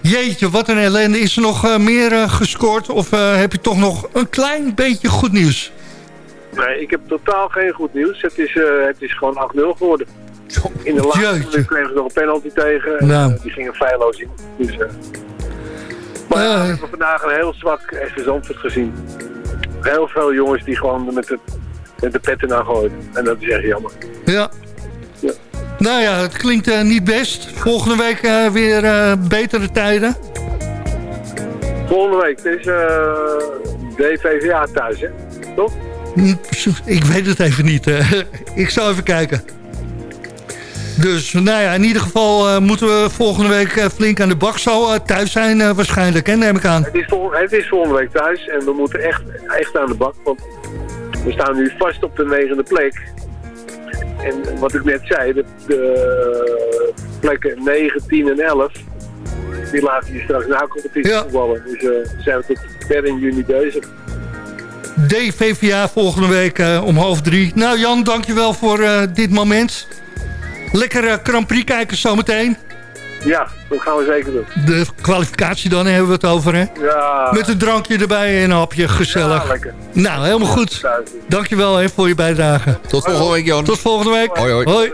Jeetje, wat een ellende. Is er nog meer gescoord? Of heb je toch nog een klein beetje goed nieuws? Nee, ik heb totaal geen goed nieuws. Het is, eh, het is gewoon 8-0 geworden. In de laatste minuut kregen ze nog een penalty tegen. En, Nou. eh, die gingen feilloos in. Dus, eh. Maar ja, we hebben vandaag een heel zwak SV Zandvoort gezien. Heel veel jongens die gewoon met de, met de petten naar gooien. En dat is echt jammer. Ja. Nou ja, het klinkt niet best. Volgende week weer betere tijden. Volgende week, het is DVVA thuis, hè? Toch? Ik weet het even niet. ik zal even kijken. Dus nou ja, in ieder geval eh, moeten we volgende week eh, flink aan de bak zo eh, thuis zijn waarschijnlijk, hè, neem ik aan. Het is, het is volgende week thuis en we moeten echt, echt aan de bak. Want we staan nu vast op de negende plek. En wat ik net zei, de, de plekken 9, 10 en 11, die laten je straks na competitie voetballen. Dus zijn we tot ver in juni bezig. DVVA volgende week eh, om half drie. Nou Jan, dankjewel voor eh, dit moment. Lekker eh, Grand Prix kijken zometeen. Ja, dat gaan we zeker doen. De kwalificatie dan hebben we het over, hè? Ja. Met een drankje erbij en een hapje, gezellig. Ja, lekker. Nou, helemaal goed. Dankjewel hè, voor je bijdrage. Tot volgende week, Jan. Tot volgende week. Hoi, hoi. hoi.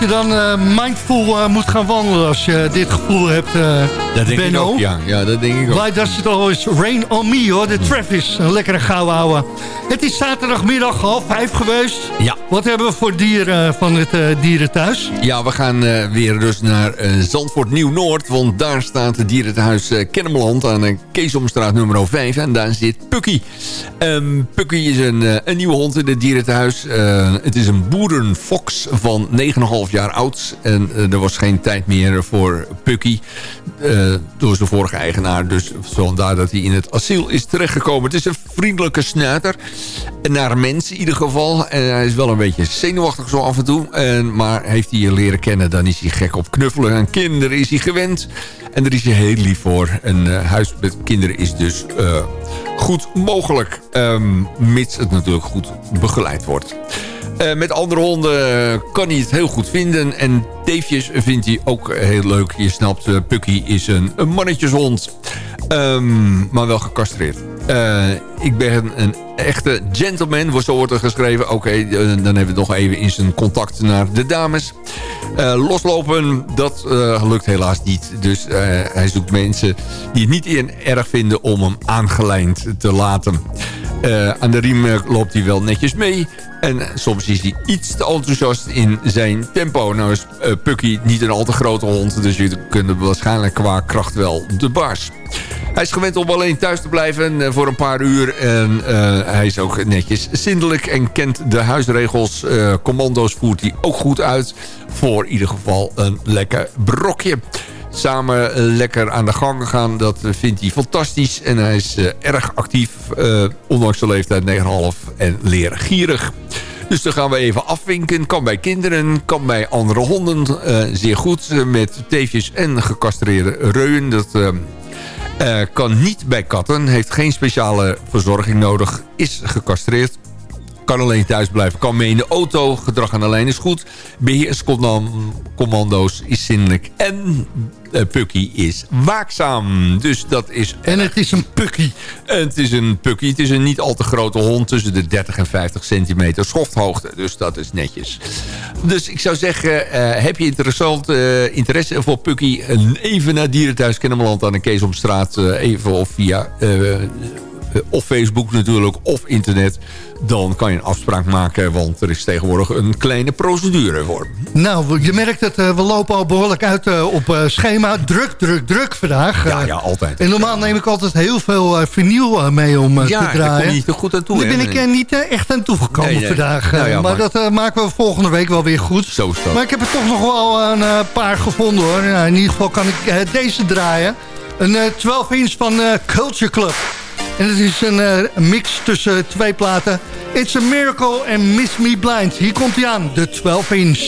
je dan eh, mindful eh, moet gaan wandelen als je dit gevoel hebt, eh Dat denk ik Benno. ook, ja. ja. Dat denk ik ook. Why does it always rain on me, hoor. De Travis, een lekkere gauw ouwe. Het is zaterdagmiddag half vijf geweest. Ja. Wat hebben we voor dieren van het eh dierenthuis? Ja, we gaan weer dus naar Zandvoort Nieuw-Noord. Want daar staat het dierenthuis Kennemerland aan Keesomstraat nummer 5. En daar zit Pukkie. Ehm Pukky is een, een nieuwe hond in het dierenthuis. Het is een boerenfox van 9,5 jaar oud. En eh, er was geen tijd meer voor Pukkie. eh, door zijn vorige eigenaar. Dus vandaar dat hij in het asiel is terechtgekomen. Het is een vriendelijke snuiter. Naar een mens in ieder geval. En hij is wel een beetje zenuwachtig zo af en toe. En, maar heeft hij je leren kennen, dan is hij gek op knuffelen. En kinderen is hij gewend. En daar is hij heel lief voor. Een eh, huis met kinderen is dus goed mogelijk. ehm, mits het natuurlijk goed begeleid wordt. Eh, met andere honden kan hij het heel goed vinden. En teefjes vindt hij ook heel leuk. Je snapt, eh, Pucky is een, een mannetjeshond. Ehm, maar wel gecastreerd. Eh, ik ben een echte gentleman, zo wordt er geschreven. Oké, dan hebben we nog even in zijn contact naar de dames. Loslopen, dat eh, lukt helaas niet. Dus hij zoekt mensen die het niet erg vinden om hem aangelijnd te laten. Eh, aan de riem eh, loopt hij wel netjes mee. En soms is hij iets te enthousiast in zijn tempo. Nou is eh, Pucky niet een al te grote hond. Dus je kunt waarschijnlijk qua kracht wel de baas. Hij is gewend om alleen thuis te blijven eh, voor een paar uur. En eh, hij is ook netjes zindelijk en kent de huisregels. Eh, commando's voert hij ook goed uit. Voor in ieder geval een lekker brokje samen eh, lekker aan de gang gaan. Dat eh, vindt hij fantastisch. En hij is eh, erg actief, ondanks de leeftijd 9,5 en leergierig. Dus dan gaan we even afwinken. Kan bij kinderen, kan bij andere honden. zeer goed. met teefjes en gecastreerde reuën. Dat kan niet bij katten. Heeft geen speciale verzorging nodig. Is gecastreerd. Kan alleen thuis blijven. Kan mee in de auto. Gedrag aan de lijn is goed. Beheerscommando's is zinnelijk. En eh, Pucky is waakzaam. Dus dat is... En het is een Pucky. En het is een Pucky. Het is een niet al te grote hond. Tussen de 30 en 50 centimeter schofthoogte. Dus dat is netjes. Dus ik zou zeggen, eh, heb je interessant, eh, interesse voor Pucky... eh, even naar Dierenthuis Kennemerland aan de Keesomstraat. even of via... eh, of Facebook natuurlijk, of internet... dan kan je een afspraak maken... want er is tegenwoordig een kleine procedure voor. Nou, je merkt het, eh, we lopen al behoorlijk uit eh, op schema. Druk, druk, druk vandaag. Ja, ja, altijd. En normaal neem ik altijd heel veel vinyl eh, mee om eh, Ja, te daar draaien. kom je niet goed aan toe, Daar ben ik er niet echt aan toegekomen Nee, nee. vandaag. Nou ja, maar, maar- dat maken we volgende week wel weer goed. Zo is dat. Maar ik heb er toch nog wel een paar gevonden hoor. Ja, in ieder geval kan ik deze draaien. Een eh, 12 inch van Culture Club. En het is een eh, mix tussen twee platen. It's a Miracle en Miss Me Blind. Hier komt hij aan, de 12 inch.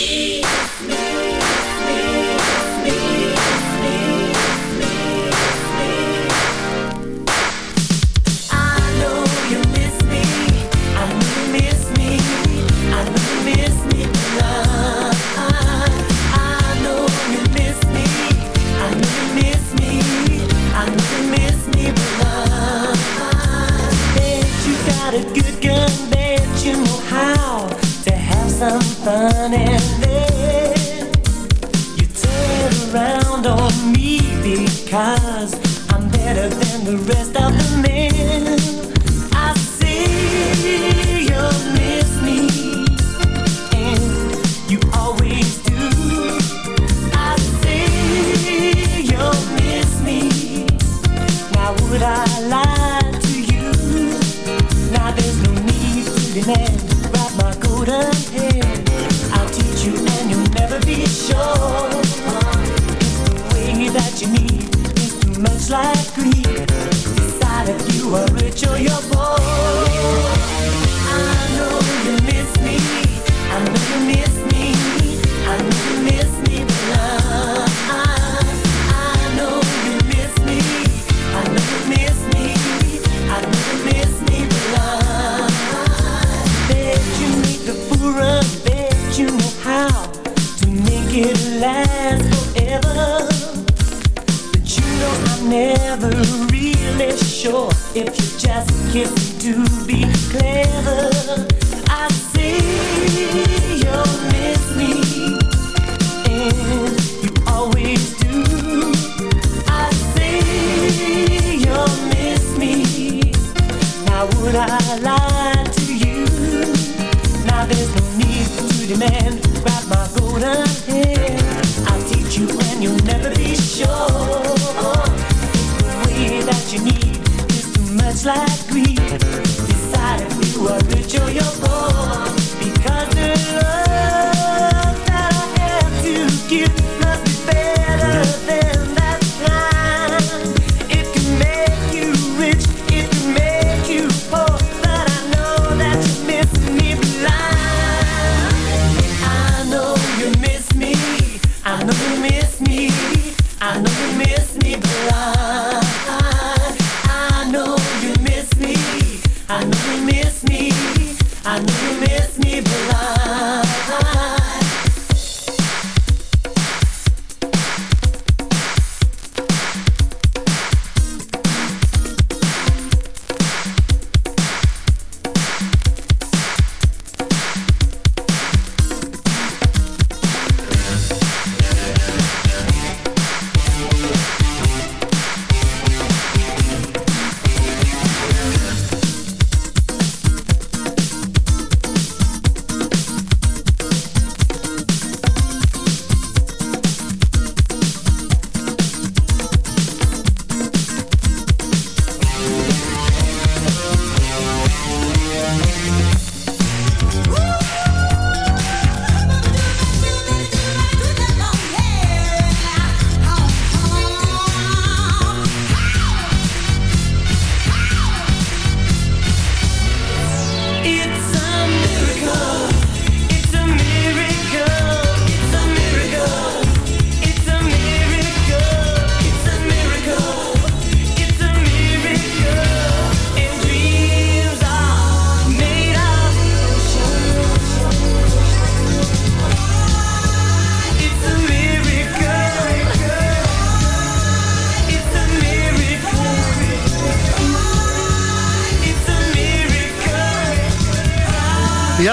You are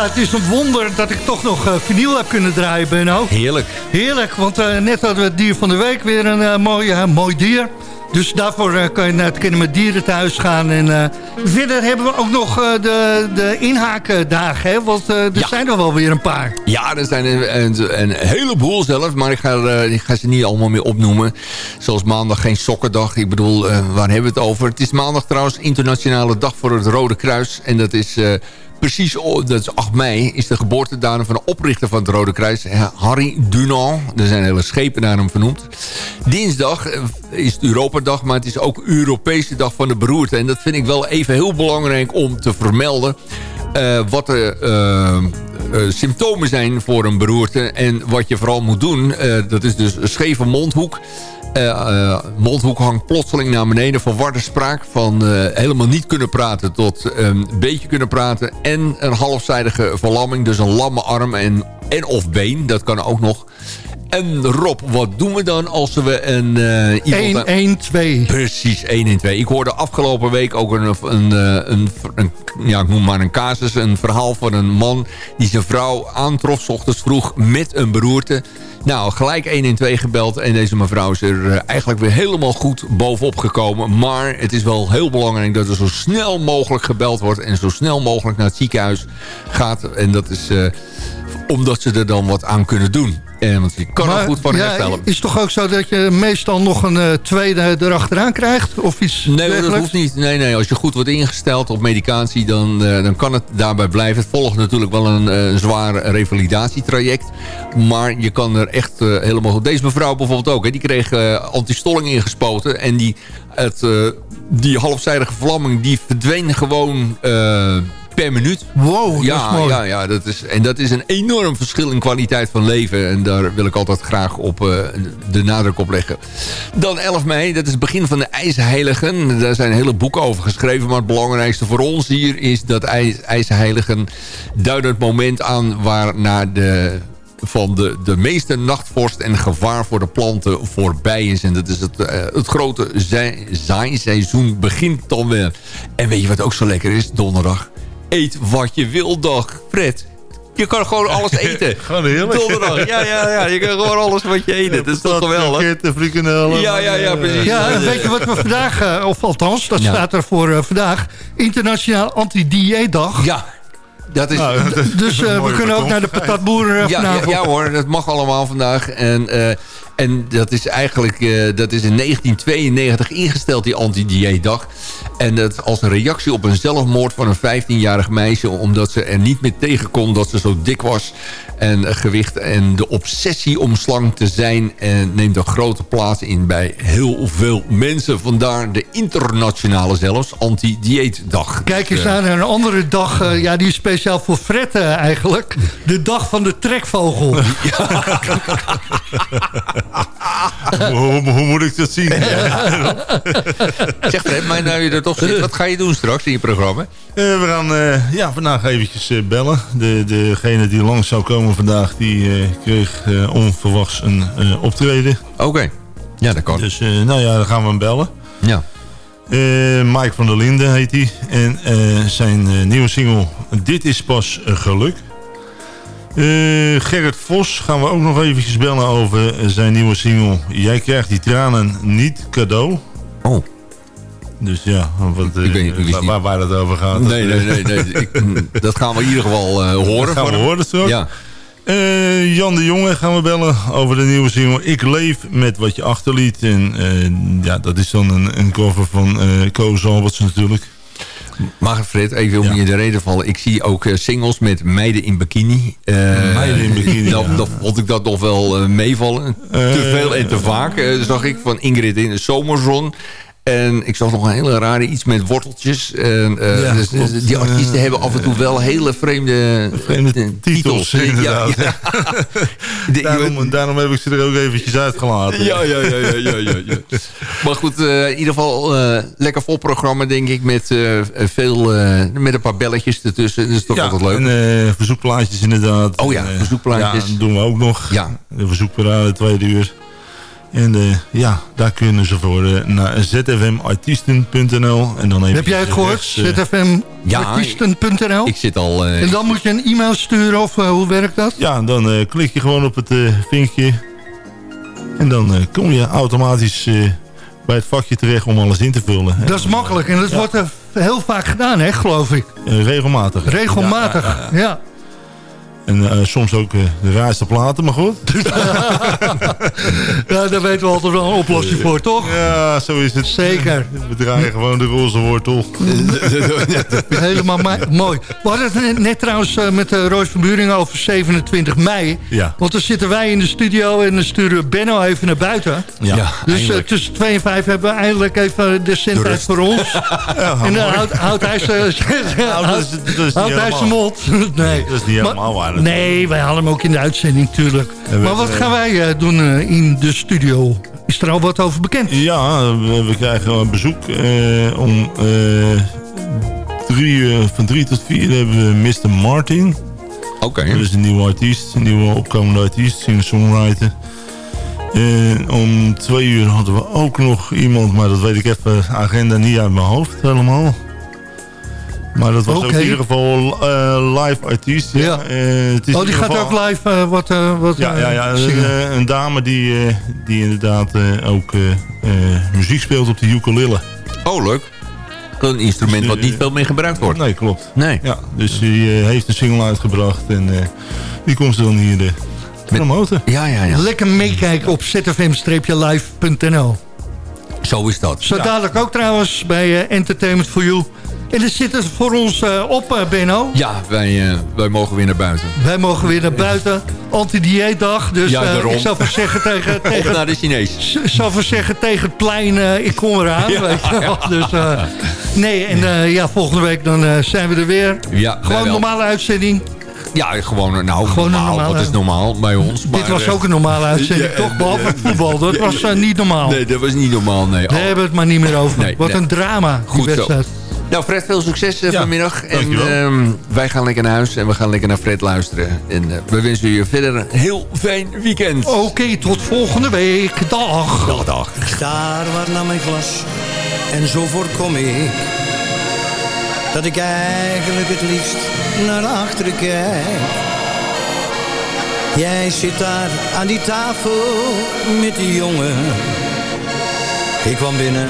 het is een wonder dat ik toch nog vinyl heb kunnen draaien, Benno. Heerlijk. Heerlijk, want eh, net hadden we het dier van de week weer een eh, mooi, mooi dier. Dus daarvoor kan je naar het Kennen met Dieren thuis gaan. En verder hebben we ook nog de, de inhaakdagen, hè? want er zijn er wel weer een paar. Ja, er zijn een, een, een heleboel zelf, maar ik ga, ik ga ze niet allemaal meer opnoemen. Zoals maandag geen sokkendag. Ik bedoel, waar hebben we het over? Het is maandag trouwens internationale dag voor het Rode Kruis. En dat is... Precies, oh, dat is 8 mei, is de geboortedatum van de oprichter van het Rode Kruis, Harry Dunant. Er zijn hele schepen naar hem vernoemd. Dinsdag eh, is het Europadag, maar het is ook Europese dag van de beroerte. En dat vind ik wel even heel belangrijk om te vermelden. eh, wat de eh, symptomen zijn voor een beroerte. En wat je vooral moet doen, dat is dus scheve mondhoek. Eh, mondhoek hangt plotseling naar beneden. Verwarde spraak van eh, helemaal niet kunnen praten tot eh, een beetje kunnen praten. En een halfzijdige verlamming, dus een lamme arm en, en of been. Dat kan ook nog. En Rob, wat doen we dan als we een... eh, iemand... 112. Precies, 112. Ik hoorde afgelopen week ook een, een, eh, een, een, ja, ik noem maar een casus, een verhaal van een man die zijn vrouw aantrof, ochtends vroeg, met een beroerte. Nou, gelijk 112 gebeld en deze mevrouw is er eh, eigenlijk weer helemaal goed bovenop gekomen. Maar het is wel heel belangrijk dat er zo snel mogelijk gebeld wordt en zo snel mogelijk naar het ziekenhuis gaat. En dat is eh, omdat ze er dan wat aan kunnen doen. En, want je kan er Maar, goed van ja, herstellen. Is het toch ook zo dat je meestal nog een eh, tweede erachteraan krijgt? Of iets Nee, dat hoeft niet. Nee, nee, als je goed wordt ingesteld op medicatie, dan, eh, dan kan het daarbij blijven. Het volgt natuurlijk wel een eh, zwaar revalidatietraject. Maar je kan er echt helemaal goed... Deze mevrouw bijvoorbeeld ook. Hè, die kreeg antistolling ingespoten. En die, het, die halfzijdige vlamming die verdween gewoon... per minuut. Wow, dat ja, is mooi. Ja, ja dat is, en dat is een enorm verschil in kwaliteit van leven. En daar wil ik altijd graag op eh, de nadruk op leggen. Dan 11 mei, dat is het begin van de IJsheiligen. Daar zijn hele boeken over geschreven. Maar het belangrijkste voor ons hier is dat IJs, IJsheiligen duiden het moment aan waarna de van de, de meeste nachtvorst en gevaar voor de planten voorbij is. En dat is het, eh, het grote zaai- zaaiseizoen begint dan weer. En weet je wat ook zo lekker is? Donderdag. Eet wat je wil dag. Fred, je kan gewoon alles eten. Gewoon heerlijk. Donderdag, ja, ja, ja. Je kan gewoon alles wat je eten. Dat is toch geweldig? Frikandellen. Ja, ja, ja, precies. Ja, weet je wat we vandaag, eh, of althans, dat Ja. staat er voor eh, vandaag, Internationaal Anti-Dieetdag. Ja, dat is... Nou, dat is Dus eh, we kunnen ook naar de patatboer Ja, ja, vanavond. ja hoor, dat mag allemaal vandaag. En, eh, en dat is eigenlijk eh, dat is in 1992 ingesteld, die anti-dieetdag. En dat als een reactie op een zelfmoord van een 15-jarig meisje... omdat ze er niet meer tegen kon dat ze zo dik was en eh, gewicht. En de obsessie om slank te zijn en neemt een grote plaats in bij heel veel mensen. Vandaar de internationale zelfs anti-dieetdag. Kijk eens Dus, eh, naar een andere dag, eh, ja, die is speciaal voor Fred eh, eigenlijk. De dag van de trekvogel. hoe, hoe moet ik dat zien? Zeg Fred, maar nou je er toch zit, wat ga je doen straks in je programma? Eh, we gaan eh, ja, vandaag eventjes eh, bellen. De, degene die langs zou komen vandaag, die eh, kreeg eh, onverwachts een eh, optreden. Oké, ja dat kan. Dus nou ja, dan gaan we hem bellen. Ja. Mike van der Linden heet hij. En zijn nieuwe single Dit is pas geluk. Eh, Gerrit Vos gaan we ook nog eventjes bellen over zijn nieuwe single Jij krijgt die tranen niet cadeau. Oh. Dus ja, wat, Ik weet niet, ik waar, waar, waar het over gaat. Nee, dat, nee, nee. nee. Ik, dat gaan we in ieder geval horen. Dat gaan we horen straks. Ja. Eh, Jan de Jonge gaan we bellen over de nieuwe single Ik leef met wat je achterliet. En eh, ja, dat is dan een, een cover van eh Koos Alberts natuurlijk. Maar Fred, even om je in de reden vallen. Ik zie ook singles met meiden in bikini. Eh, Meiden in bikini, Dan, ja. vond ik dat nog wel meevallen. te veel en te vaak zag ik van Ingrid in de zomerzon. En ik zag nog een hele rare iets met worteltjes. En, eh, Ja, dus, dus die artiesten Eh, hebben af en toe wel hele vreemde, Vreemde eh, titels, inderdaad. Ja, De- daarom, daarom heb ik ze er ook eventjes uitgelaten. Ja, ja, ja, ja, ja, ja. Maar goed, in ieder geval lekker vol programma, denk ik. Met, veel, met een paar belletjes ertussen. Dat is toch altijd leuk. en verzoekplaatjes inderdaad. Oh ja, verzoekplaatjes. Ja, dat doen we ook nog. Ja. De verzoekparade, tweede uur. En eh, ja, daar kunnen ze voor eh, naar zfmartiesten.nl. En dan Heb jij het gehoord? eh, zfmartiesten.nl Ik zit al... eh, En dan moet je een e-mail sturen of hoe werkt dat? Ja, dan eh, klik je gewoon op het vinkje. En dan eh, kom je automatisch eh, bij het vakje terecht om alles in te vullen. Dat is makkelijk en dat wordt er heel vaak gedaan, hè, geloof ik. Regelmatig. Regelmatig, Ja, ja. En eh, soms ook eh, de raarste platen, maar goed. ja, daar weten we altijd wel een oplossing voor, toch? Ja, zo is het. Zeker. We draaien gewoon de roze wortel. Helemaal ma- mooi. We hadden het net, trouwens eh, met Roos van Buringen over 27 mei. Ja. Want dan zitten wij in de studio en dan sturen we Benno even naar buiten. Ja, Ja, dus tussen 2 en 5 hebben we eindelijk even de rust. voor ons. Ja, en dan houdt, hij zijn Nou, mond. nee. Dat is niet helemaal waar. Nee, wij halen hem ook in de uitzending, tuurlijk. we- Maar wat gaan wij eh, doen eh, in de studio? Is er al wat over bekend? Ja, we, we krijgen een bezoek eh, om eh, drie, uur- van drie tot vier hebben we Mr. Martin. Oké. Dat is een nieuwe artiest, een nieuwe opkomende artiest, singer-songwriter. En om twee uur hadden we ook nog iemand, maar dat weet ik even, agenda niet uit mijn hoofd helemaal. Maar dat was ook in ieder geval eh, live artiest. Ja. Eh, het is Oh, die gaat geval- ook live eh, wat, wat ja, ja, ja een, dame die, eh, die inderdaad eh, ook muziek speelt op de ukulele. Oh, leuk. Een instrument wat niet veel meer gebruikt wordt. Nee, klopt. Nee. Ja, dus die eh, heeft een single uitgebracht en eh, die komt ze dan hier de promoten. Ja, ja, ja. Lekker meekijken op zfm-live.nl. Zo is dat. Zo dadelijk ook trouwens bij Entertainment for You. En er zit het voor ons eh, op, eh, Benno. Ja, wij, eh, wij mogen weer naar buiten. Wij mogen weer naar buiten. Anti-dieetdag. Dus Ja, ik zou van zeggen tegen... Tegen naar de Chinees. ik zou van zeggen tegen het plein, ik kom eraan. Ja. Weet je wel. Dus, nee, en ja, volgende week dan zijn we er weer. Ja, Gewoon een normale uitzending. Ja, gewoon, nou, Gewoon normaal. Wat is normaal bij ons? Dit maar, was ook een normale uitzending, ja, toch? Behalve eh, het voetbal. Dat was niet normaal. Nee, dat was niet normaal, nee. Daar Oh. hebben we het maar niet meer over. Nee, Wat nee. een drama, die Goed zo. Nou, Fred, veel succes eh, Ja, vanmiddag. En ehm, wij gaan lekker naar huis en we gaan lekker naar Fred luisteren. En eh, we wensen je verder een heel fijn weekend. Oké, tot volgende week. Dag. Dag, dag. Ik sta waar naar mijn glas en zo voorkom ik dat ik eigenlijk het liefst naar achteren kijk. Jij zit daar aan die tafel met die jongen. Ik kwam binnen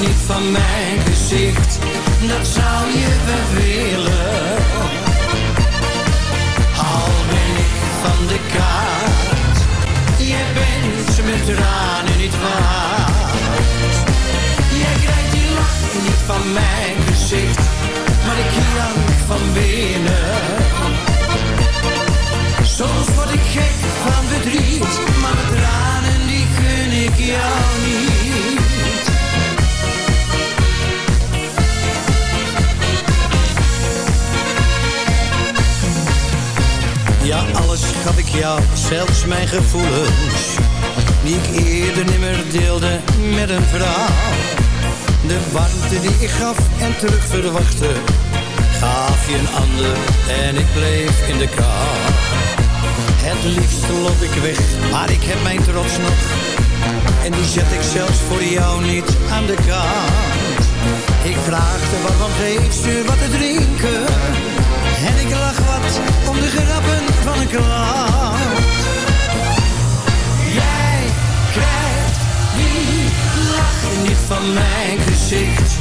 niet van mijn gezicht. Dat zou je wel willen. Al ben ik van de kaart. Jij bent met tranen niet waard. Jij krijgt die lach niet van mijn gezicht. Maar ik jou, zelfs mijn gevoelens Die ik eerder nimmer deelde met een vrouw. De warmte die ik gaf en terug verwachtte Gaf je een ander en ik bleef in de kou. Het liefst loop ik weg, maar ik heb mijn trots nog. En die zet ik zelfs voor jou niet aan de kant. Ik vraagde waarvan geeft ze wat te drinken. En ik lach om de grappen van een klant. Jij krijgt die lach niet van mijn gezicht.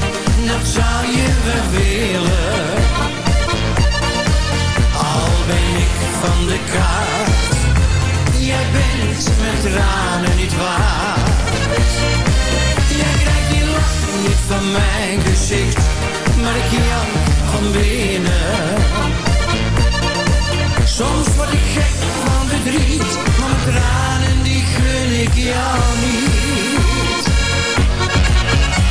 Dat zou je wel willen. Al ben ik van de kaart. Jij bent met tranen niet waard. Jij krijgt die lach niet van mijn gezicht. Maar ik jank van binnen Soms word ik gek van verdriet, maar mijn tranen die gun ik jou niet.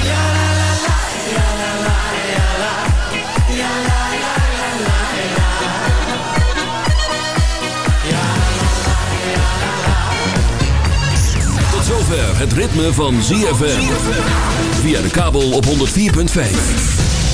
Ja la la la, ja la la, ja la, ja la la la la la. Ja la ja la Tot zover het ritme van ZFM. Via de kabel op 104.5.